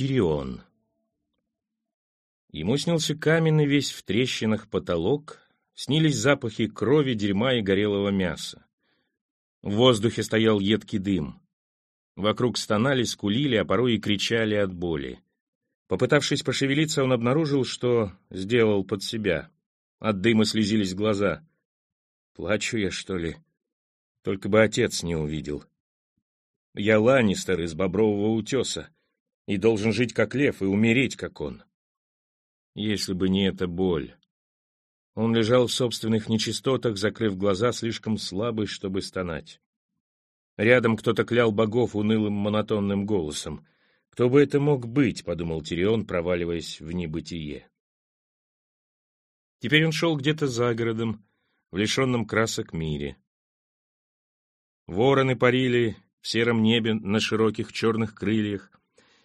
Тирион. Ему снился каменный весь в трещинах потолок, снились запахи крови, дерьма и горелого мяса. В воздухе стоял едкий дым. Вокруг стонали, скулили, а порой и кричали от боли. Попытавшись пошевелиться, он обнаружил, что сделал под себя. От дыма слезились глаза. «Плачу я, что ли? Только бы отец не увидел. Я Ланнистер из Бобрового утеса и должен жить как лев и умереть, как он. Если бы не эта боль. Он лежал в собственных нечистотах, закрыв глаза, слишком слабый, чтобы стонать. Рядом кто-то клял богов унылым монотонным голосом. «Кто бы это мог быть?» — подумал Тирион, проваливаясь в небытие. Теперь он шел где-то за городом, в лишенном красок мире. Вороны парили в сером небе на широких черных крыльях.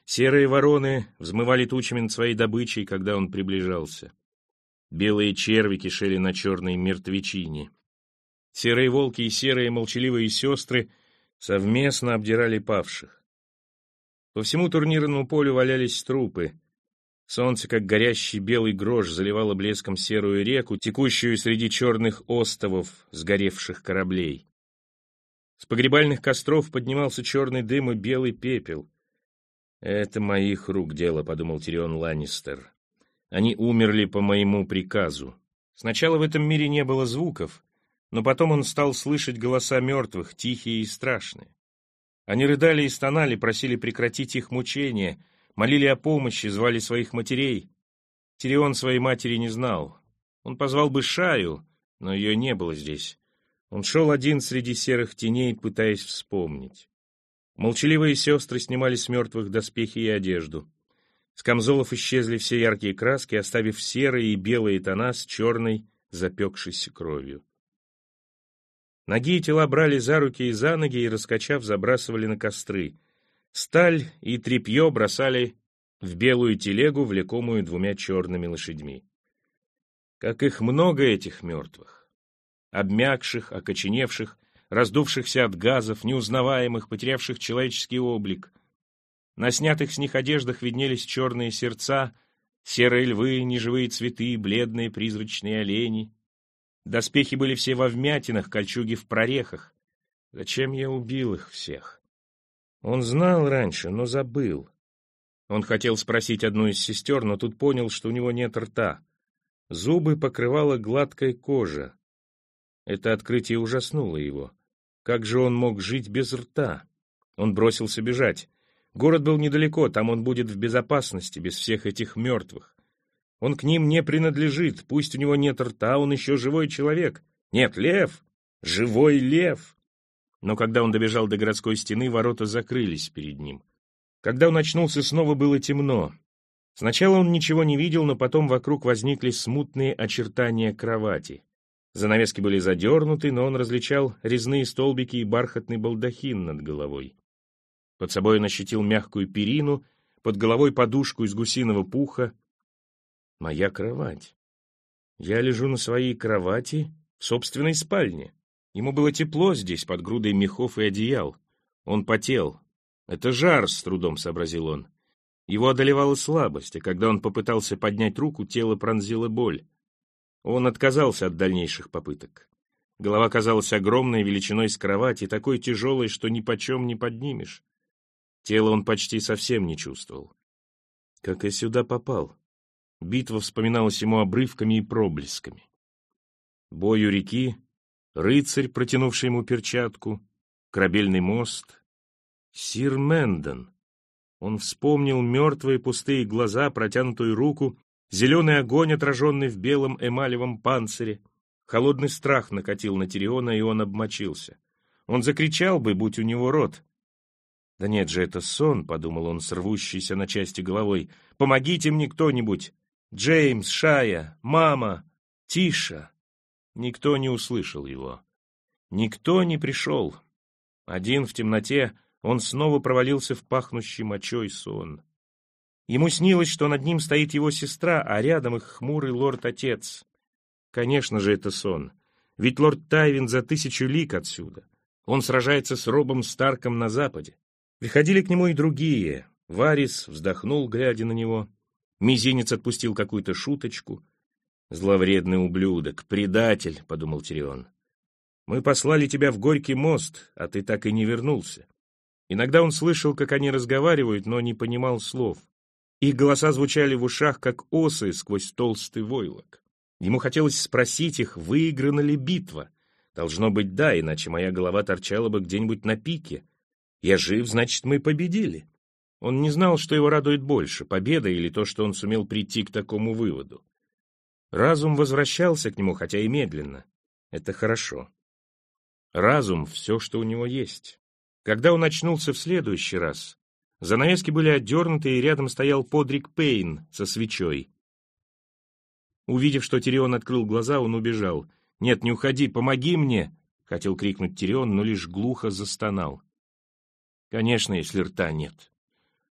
Серые вороны взмывали тучами над своей добычей, когда он приближался. Белые черви кишели на черной мертвечине. Серые волки и серые молчаливые сестры совместно обдирали павших. По всему турнирному полю валялись трупы. Солнце, как горящий белый грош, заливало блеском серую реку, текущую среди черных остовов сгоревших кораблей. С погребальных костров поднимался черный дым и белый пепел. «Это моих рук дело», — подумал Тирион Ланнистер. «Они умерли по моему приказу». Сначала в этом мире не было звуков, но потом он стал слышать голоса мертвых, тихие и страшные. Они рыдали и стонали, просили прекратить их мучения, молили о помощи, звали своих матерей. Тирион своей матери не знал. Он позвал бы Шаю, но ее не было здесь. Он шел один среди серых теней, пытаясь вспомнить. Молчаливые сестры снимали с мертвых доспехи и одежду. С камзолов исчезли все яркие краски, оставив серые и белые тона с черной, запекшейся кровью. Ноги и тела брали за руки и за ноги и, раскачав, забрасывали на костры. Сталь и тряпье бросали в белую телегу, влекомую двумя черными лошадьми. Как их много, этих мертвых! обмякших, окоченевших, раздувшихся от газов, неузнаваемых, потерявших человеческий облик. На снятых с них одеждах виднелись черные сердца, серые львы, неживые цветы, бледные призрачные олени. Доспехи были все во вмятинах, кольчуги в прорехах. Зачем я убил их всех? Он знал раньше, но забыл. Он хотел спросить одну из сестер, но тут понял, что у него нет рта. Зубы покрывала гладкая кожа. Это открытие ужаснуло его. Как же он мог жить без рта? Он бросился бежать. Город был недалеко, там он будет в безопасности, без всех этих мертвых. Он к ним не принадлежит, пусть у него нет рта, он еще живой человек. Нет, лев! Живой лев! Но когда он добежал до городской стены, ворота закрылись перед ним. Когда он очнулся, снова было темно. Сначала он ничего не видел, но потом вокруг возникли смутные очертания кровати. Занавески были задернуты, но он различал резные столбики и бархатный балдахин над головой. Под собой он ощутил мягкую перину, под головой подушку из гусиного пуха. Моя кровать. Я лежу на своей кровати в собственной спальне. Ему было тепло здесь, под грудой мехов и одеял. Он потел. «Это жар», — с трудом сообразил он. Его одолевала слабость, а когда он попытался поднять руку, тело пронзила боль. Он отказался от дальнейших попыток. Голова казалась огромной величиной с кровати, такой тяжелой, что ни почем не поднимешь. Тело он почти совсем не чувствовал. Как я сюда попал? Битва вспоминалась ему обрывками и проблесками. Бой у реки, рыцарь, протянувший ему перчатку, корабельный мост. Сир Мэндон. Он вспомнил мертвые пустые глаза, протянутую руку Зеленый огонь, отраженный в белом эмалевом панцире. Холодный страх накатил на Тириона, и он обмочился. Он закричал бы, будь у него рот. «Да нет же, это сон», — подумал он, срвущийся на части головой. «Помогите мне кто-нибудь! Джеймс, Шая, мама, Тиша!» Никто не услышал его. Никто не пришел. Один в темноте он снова провалился в пахнущий мочой сон. Ему снилось, что над ним стоит его сестра, а рядом их хмурый лорд-отец. Конечно же, это сон. Ведь лорд Тайвин за тысячу лик отсюда. Он сражается с Робом Старком на западе. Приходили к нему и другие. Варис вздохнул, глядя на него. Мизинец отпустил какую-то шуточку. «Зловредный ублюдок, предатель», — подумал Тирион. «Мы послали тебя в Горький мост, а ты так и не вернулся». Иногда он слышал, как они разговаривают, но не понимал слов. Их голоса звучали в ушах, как осы сквозь толстый войлок. Ему хотелось спросить их, выиграна ли битва. Должно быть, да, иначе моя голова торчала бы где-нибудь на пике. Я жив, значит, мы победили. Он не знал, что его радует больше, победа или то, что он сумел прийти к такому выводу. Разум возвращался к нему, хотя и медленно. Это хорошо. Разум — все, что у него есть. Когда он очнулся в следующий раз, занавески были отдернуты, и рядом стоял Подрик Пейн со свечой. Увидев, что Тирион открыл глаза, он убежал. «Нет, не уходи, помоги мне!» — хотел крикнуть Тирион, но лишь глухо застонал. Конечно, если рта нет.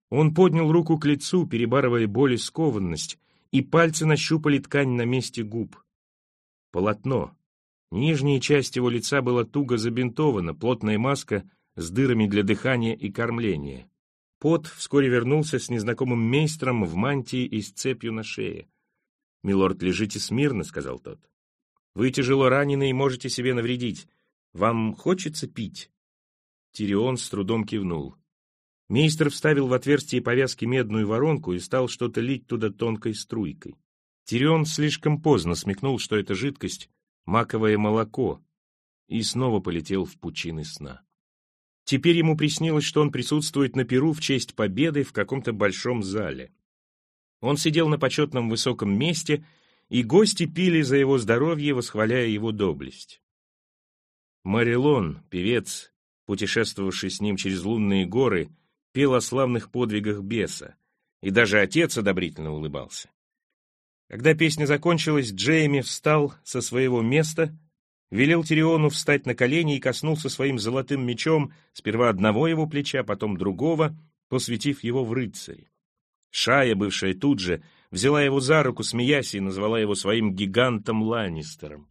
Он поднял руку к лицу, перебарывая боль и скованность, и пальцы нащупали ткань на месте губ. Полотно. Нижняя часть его лица была туго забинтована, плотная маска с дырами для дыхания и кормления. Пот вскоре вернулся с незнакомым мейстром в мантии и с цепью на шее. «Милорд, лежите смирно», — сказал тот. «Вы тяжело ранены и можете себе навредить. Вам хочется пить?» Тирион с трудом кивнул. Мейстер вставил в отверстие повязки медную воронку и стал что-то лить туда тонкой струйкой. Тирион слишком поздно смекнул, что это жидкость — маковое молоко, и снова полетел в пучины сна. Теперь ему приснилось, что он присутствует на Перу в честь победы в каком-то большом зале. Он сидел на почетном высоком месте, и гости пили за его здоровье, восхваляя его доблесть. Марилон, певец, путешествовавший с ним через лунные горы, пел о славных подвигах беса, и даже отец одобрительно улыбался. Когда песня закончилась, Джейми встал со своего места, велел Тириону встать на колени и коснулся своим золотым мечом сперва одного его плеча, потом другого, посвятив его в рыцари. Шая, бывшая тут же, взяла его за руку, смеясь, и назвала его своим гигантом Ланнистером.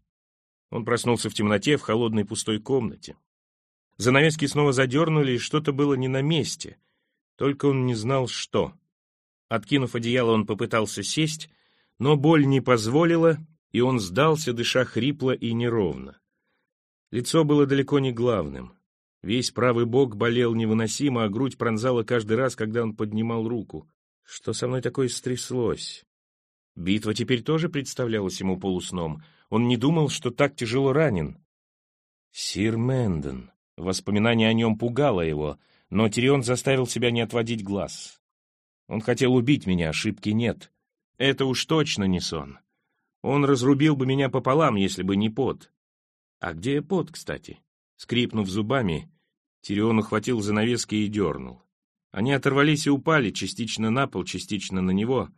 Он проснулся в темноте в холодной пустой комнате. Занавески снова задернули, и что-то было не на месте — только он не знал, что. Откинув одеяло, он попытался сесть, но боль не позволила, и он сдался, дыша хрипло и неровно. Лицо было далеко не главным. Весь правый бок болел невыносимо, а грудь пронзала каждый раз, когда он поднимал руку. Что со мной такое стряслось? Битва теперь тоже представлялась ему полусном. Он не думал, что так тяжело ранен. Сир Мэндон. Воспоминание о нем пугало его, но Тирион заставил себя не отводить глаз. Он хотел убить меня, ошибки нет. Это уж точно не сон. Он разрубил бы меня пополам, если бы не пот. А где пот, кстати? Скрипнув зубами, Тирион ухватил занавески и дернул. Они оторвались и упали, частично на пол, частично на него.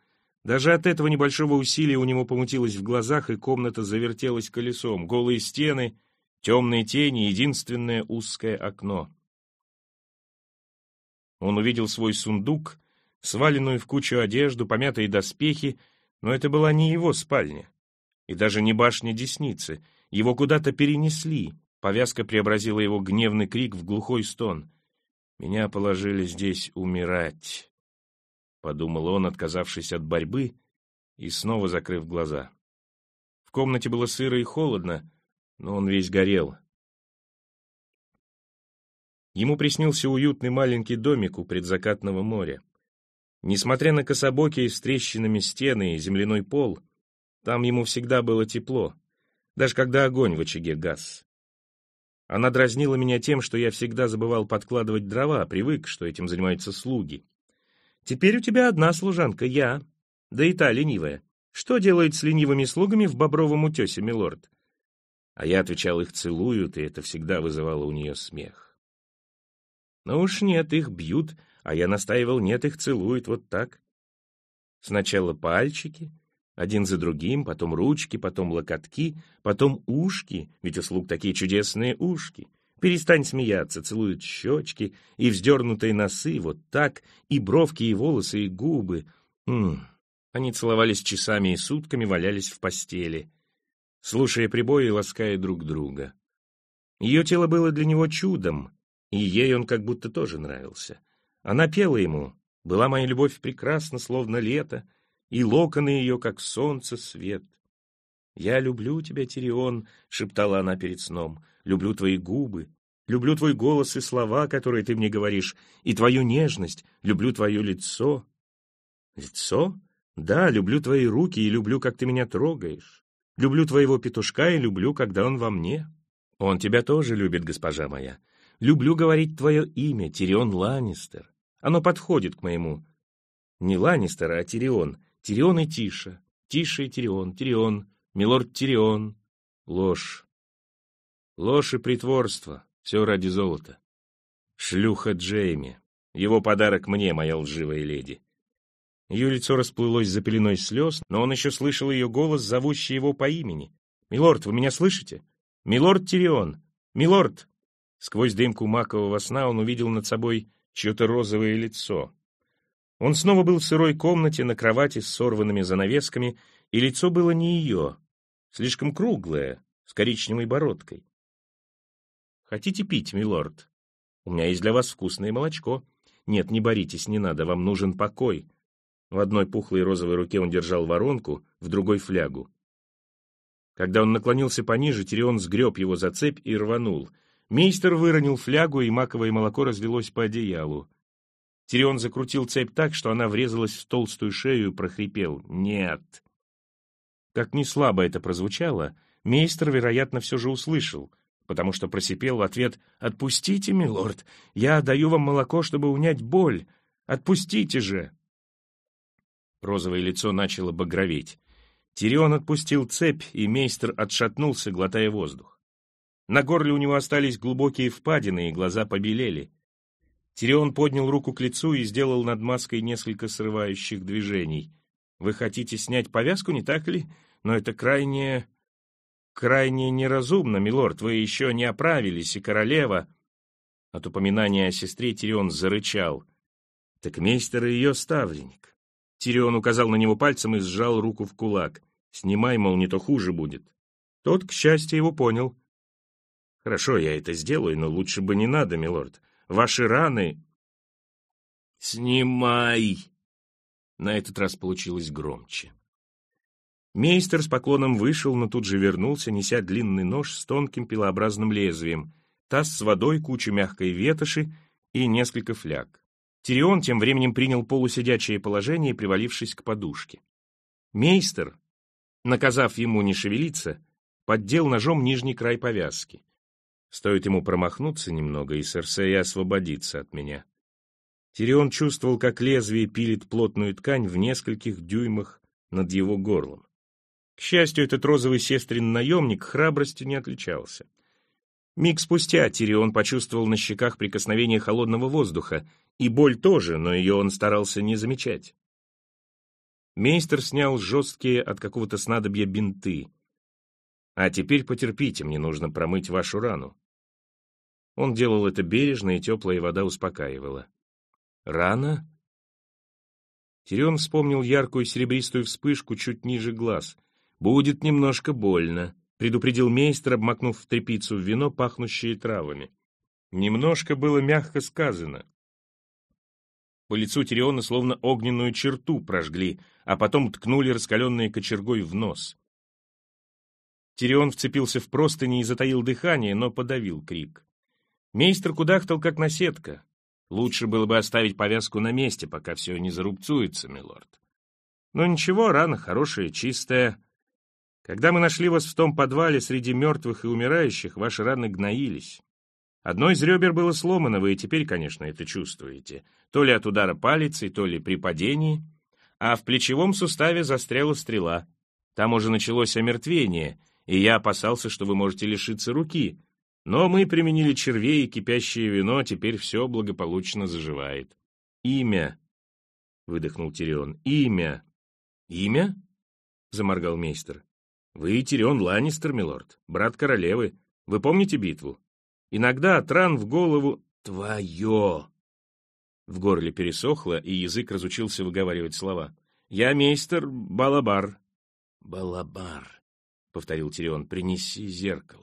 Даже от этого небольшого усилия у него помутилось в глазах, и комната завертелась колесом. Голые стены, темные тени, единственное узкое окно. Он увидел свой сундук, сваленную в кучу одежду, помятые доспехи, но это была не его спальня. И даже не башня Десницы. Его куда-то перенесли. Повязка преобразила его гневный крик в глухой стон. «Меня положили здесь умирать», — подумал он, отказавшись от борьбы и снова закрыв глаза. В комнате было сыро и холодно, но он весь горел. Ему приснился уютный маленький домик у предзакатного моря. Несмотря на кособокие с трещинами стены и земляной пол, там ему всегда было тепло, даже когда огонь в очаге гас. Она дразнила меня тем, что я всегда забывал подкладывать дрова, привык, что этим занимаются слуги. Теперь у тебя одна служанка, я, да и та ленивая. Что делает с ленивыми слугами в бобровом утесе, милорд? А я отвечал, их целуют, и это всегда вызывало у нее смех. Но уж нет, их бьют, а я настаивал, нет, их целуют вот так. Сначала пальчики, один за другим, потом ручки, потом локотки, потом ушки, ведь у слуг такие чудесные ушки. Перестань смеяться, целуют щечки и вздернутые носы, вот так, и бровки, и волосы, и губы. М -м. Они целовались часами и сутками, валялись в постели, слушая прибои и лаская друг друга. Ее тело было для него чудом, и ей он как будто тоже нравился. Она пела ему, Была моя любовь прекрасна, словно лето, и локоны ее, как солнце, свет. «Я люблю тебя, Тирион», — шептала она перед сном, — «люблю твои губы, люблю твой голос и слова, которые ты мне говоришь, и твою нежность, люблю твое лицо». «Лицо? Да, люблю твои руки и люблю, как ты меня трогаешь. Люблю твоего петушка и люблю, когда он во мне. Он тебя тоже любит, госпожа моя. Люблю говорить твое имя, Тирион Ланнистер. Оно подходит к моему. Не Ланнистер, а Тирион. Тирион и Тиша. Тиша и Тирион. Тирион. Милорд Тирион. Ложь. Ложь и притворство. Все ради золота. Шлюха Джейми. Его подарок мне, моя лживая леди. Ее лицо расплылось за пеленой слез, но он еще слышал ее голос, зовущий его по имени. «Милорд, вы меня слышите? Милорд Тирион! Милорд!» Сквозь дымку макового сна он увидел над собой чье-то розовое лицо. Он снова был в сырой комнате на кровати с сорванными занавесками, и лицо было не ее, слишком круглое, с коричневой бородкой. «Хотите пить, милорд? У меня есть для вас вкусное молочко. Нет, не боритесь, не надо, вам нужен покой». В одной пухлой розовой руке он держал воронку, в другой — флягу. Когда он наклонился пониже, Тирион сгреб его за цепь и рванул. Мейстер выронил флягу, и маковое молоко разлилось по одеялу. Тирион закрутил цепь так, что она врезалась в толстую шею и прохрипел «Нет». Как ни слабо это прозвучало, мейстер, вероятно, все же услышал, потому что просипел в ответ «Отпустите, милорд, я даю вам молоко, чтобы унять боль. Отпустите же!» Розовое лицо начало багроветь. Тирион отпустил цепь, и мейстер отшатнулся, глотая воздух. На горле у него остались глубокие впадины, и глаза побелели. Тирион поднял руку к лицу и сделал над маской несколько срывающих движений. «Вы хотите снять повязку, не так ли? Но это крайне... крайне неразумно, милорд. Вы еще не оправились, и королева...» От упоминания о сестре Тирион зарычал. «Так мейстер и ее ставленник. Тирион указал на него пальцем и сжал руку в кулак. «Снимай, мол, не то хуже будет». Тот, к счастью, его понял. «Хорошо, я это сделаю, но лучше бы не надо, милорд. Ваши раны...» «Снимай!» На этот раз получилось громче. Мейстер с поклоном вышел, но тут же вернулся, неся длинный нож с тонким пилообразным лезвием, таз с водой, кучу мягкой ветоши и несколько фляг. Тирион тем временем принял полусидячее положение, привалившись к подушке. Мейстер, наказав ему не шевелиться, поддел ножом нижний край повязки. Стоит ему промахнуться немного, и Серсея освободится от меня. Тирион чувствовал, как лезвие пилит плотную ткань в нескольких дюймах над его горлом. К счастью, этот розовый сестрин наемник храбростью не отличался. Миг спустя Тирион почувствовал на щеках прикосновение холодного воздуха, и боль тоже, но ее он старался не замечать. Мейстер снял жесткие от какого-то снадобья бинты. «А теперь потерпите, мне нужно промыть вашу рану». Он делал это бережно, и теплая вода успокаивала. «Рана?» Тирион вспомнил яркую серебристую вспышку чуть ниже глаз. «Будет немножко больно», предупредил мейстер, обмакнув в тряпицу в вино, пахнущее травами. Немножко было мягко сказано. По лицу Тириона словно огненную черту прожгли, а потом ткнули раскаленной кочергой в нос. Тирион вцепился в простыни и затаил дыхание, но подавил крик. Мейстер кудахтал, как наседка. Лучше было бы оставить повязку на месте, пока все не зарубцуется, милорд. Но ничего, рана хорошая, чистая. Когда мы нашли вас в том подвале среди мертвых и умирающих, ваши раны гноились. Одно из ребер было сломано, вы и теперь, конечно, это чувствуете. То ли от удара палицей, то ли при падении. А в плечевом суставе застряла стрела. Там уже началось омертвение, и я опасался, что вы можете лишиться руки. Но мы применили червей и кипящее вино, теперь все благополучно заживает. «Имя», — выдохнул Тирион, — «имя». «Имя?» — заморгал мейстер. Вы Тирион Ланнистер, милорд, брат королевы. Вы помните битву? Иногда от в голову «Твое!» В горле пересохло, и язык разучился выговаривать слова. «Я мейстер Балабар». «Балабар», — повторил Тирион, — «принеси зеркало».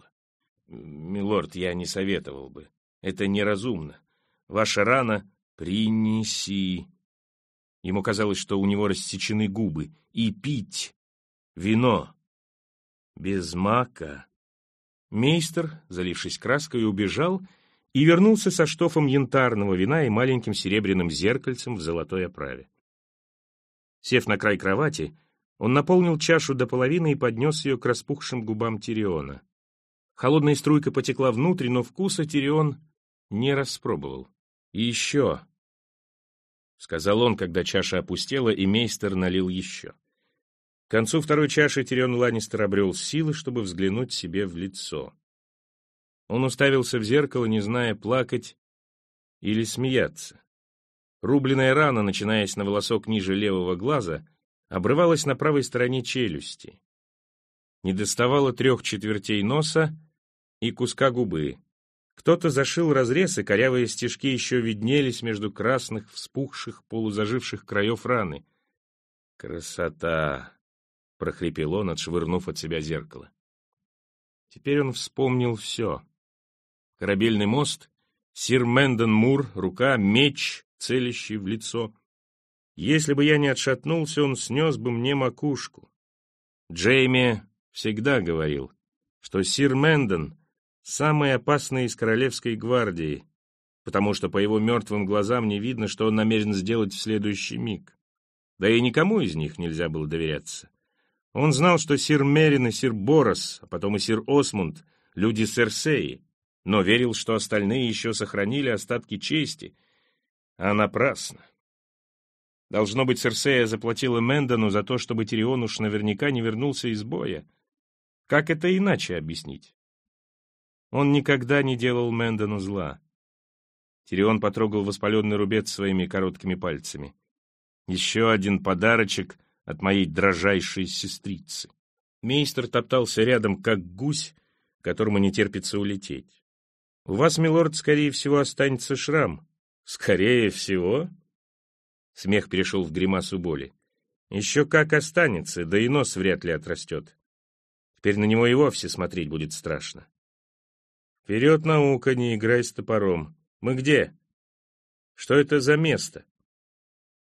«Милорд, я не советовал бы. Это неразумно. Ваша рана принеси». Ему казалось, что у него рассечены губы. И пить вино. Без мака. Мейстер, залившись краской, убежал и вернулся со штофом янтарного вина и маленьким серебряным зеркальцем в золотой оправе. Сев на край кровати, он наполнил чашу до половины и поднес ее к распухшим губам Тириона. Холодная струйка потекла внутрь, но вкуса Тирион не распробовал. «И еще», — сказал он, когда чаша опустела, и мейстер налил еще. К концу второй чаши Тирион Ланнистер обрел силы, чтобы взглянуть себе в лицо. Он уставился в зеркало, не зная, плакать или смеяться. Рубленная рана, начинаясь на волосок ниже левого глаза, обрывалась на правой стороне челюсти. Не доставало трех четвертей носа и куска губы. Кто-то зашил разрез, и корявые стежки еще виднелись между красных, вспухших, полузаживших краев раны. «Красота!» — прохрипел он, отшвырнув от себя зеркало. Теперь он вспомнил все. Корабельный мост, сир Мэндон Мур, рука, меч, целящий в лицо. Если бы я не отшатнулся, он снес бы мне макушку. Джейми всегда говорил, что сир Мэндон — самый опасный из королевской гвардии, потому что по его мертвым глазам не видно, что он намерен сделать в следующий миг. Да и никому из них нельзя было доверяться. Он знал, что сир Мерин и сир Борос, а потом и сир Осмунд — люди Серсеи, но верил, что остальные еще сохранили остатки чести — а напрасно. Должно быть, Серсея заплатила Мэндону за то, чтобы Тирион уж наверняка не вернулся из боя. Как это иначе объяснить? Он никогда не делал Мэндону зла. Тирион потрогал воспаленный рубец своими короткими пальцами. Еще один подарочек от моей дрожайшей сестрицы. Мейстер топтался рядом, как гусь, которому не терпится улететь. У вас, милорд, скорее всего, останется шрам, «Скорее всего?» Смех перешел в гримасу боли. «Еще как останется, да и нос вряд ли отрастет. Теперь на него и вовсе смотреть будет страшно». «Вперед, наука, не играй с топором. Мы где? Что это за место?»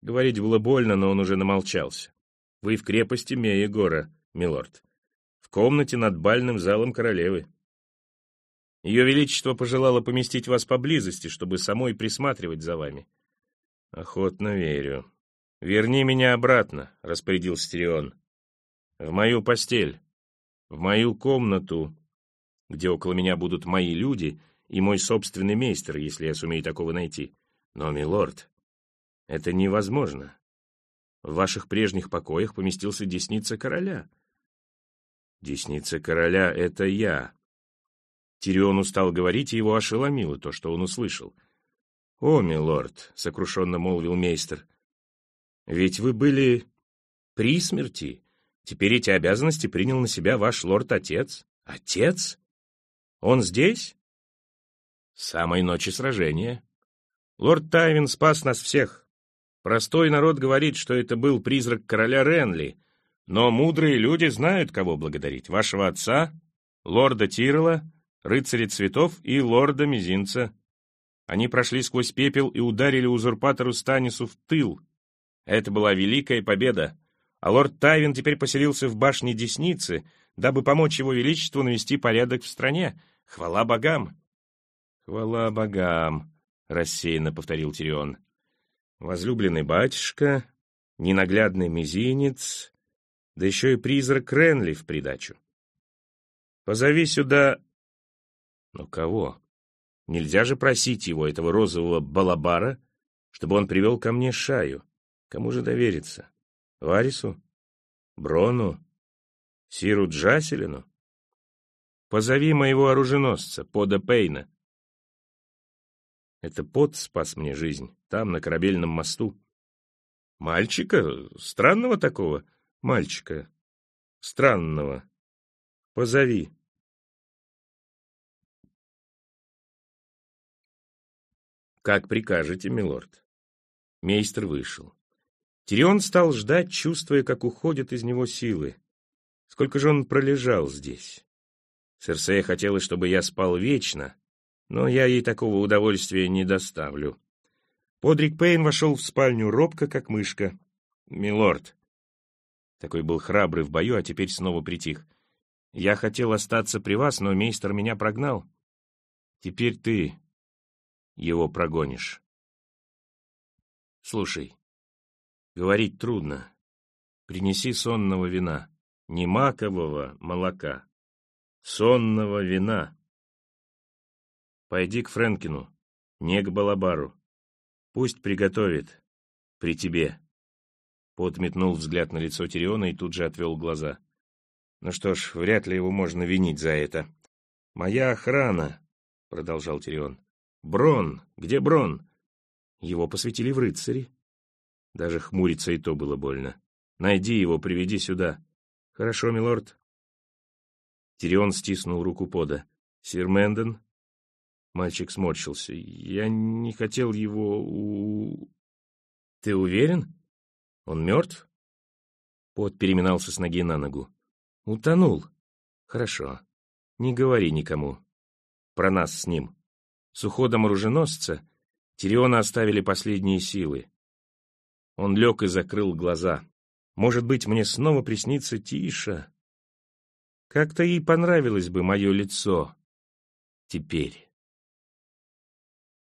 Говорить было больно, но он уже намолчался. «Вы в крепости Мея-Гора, милорд. В комнате над бальным залом королевы. Ее Величество пожелало поместить вас поблизости, чтобы самой присматривать за вами. Охотно верю. Верни меня обратно, распорядился Тирион. В мою постель, в мою комнату, где около меня будут мои люди и мой собственный мейстер, если я сумею такого найти. Но, милорд, это невозможно. В ваших прежних покоях поместился десница короля. Десница короля — это я, Тирион устал говорить, и его ошеломило то, что он услышал. «О, милорд», — сокрушенно молвил мейстер, — «ведь вы были при смерти. Теперь эти обязанности принял на себя ваш лорд-отец. Отец? Он здесь?» «С самой ночи сражения. Лорд Тайвин спас нас всех. Простой народ говорит, что это был призрак короля Ренли, но мудрые люди знают, кого благодарить. Вашего отца, лорда Тирла, рыцари цветов и лорда Мизинца. Они прошли сквозь пепел и ударили узурпатору Станису в тыл. Это была великая победа. А лорд Тайвин теперь поселился в башне Десницы, дабы помочь его величеству навести порядок в стране. Хвала богам! Хвала богам, рассеянно повторил Тирион. Возлюбленный батюшка, ненаглядный мизинец, да еще и призрак Ренли в придачу. Позови сюда но кого? Нельзя же просить его, этого розового балабара, чтобы он привел ко мне Шаю. Кому же довериться? Варису? Брону? Сиру Джаселину? Позови моего оруженосца, Пода Пейна. Это Под спас мне жизнь, там, на корабельном мосту. Мальчика? Странного такого? Мальчика. Странного. Позови. «Как прикажете, милорд». Мейстер вышел. Тирион стал ждать, чувствуя, как уходят из него силы. Сколько же он пролежал здесь? Серсея хотела, чтобы я спал вечно, но я ей такого удовольствия не доставлю. Подрик Пейн вошел в спальню робко, как мышка. «Милорд». Такой был храбрый в бою, а теперь снова притих. «Я хотел остаться при вас, но мейстер меня прогнал. Теперь ты его прогонишь». «Слушай, говорить трудно. Принеси сонного вина, не макового молока, сонного вина. Пойди к Френкину, не к Балабару. Пусть приготовит при тебе. Пот метнул взгляд на лицо Тириона и тут же отвел глаза. Ну что ж, вряд ли его можно винить за это. «Моя охрана», — продолжал Тирион. «Брон! Где Брон?» Его посвятили в рыцари. Даже хмуриться и то было больно. «Найди его, приведи сюда». «Хорошо, милорд». Тирион стиснул руку пода. «Сир Мэндон, Мальчик сморщился. «Я не хотел его у...» «Ты уверен? Он мертв?» Пот переминался с ноги на ногу. «Утонул. Хорошо. Не говори никому. Про нас с ним. С уходом оруженосца Тириона оставили последние силы. Он лег и закрыл глаза. Может быть, мне снова приснится Тиша? Как-то ей понравилось бы мое лицо. Теперь».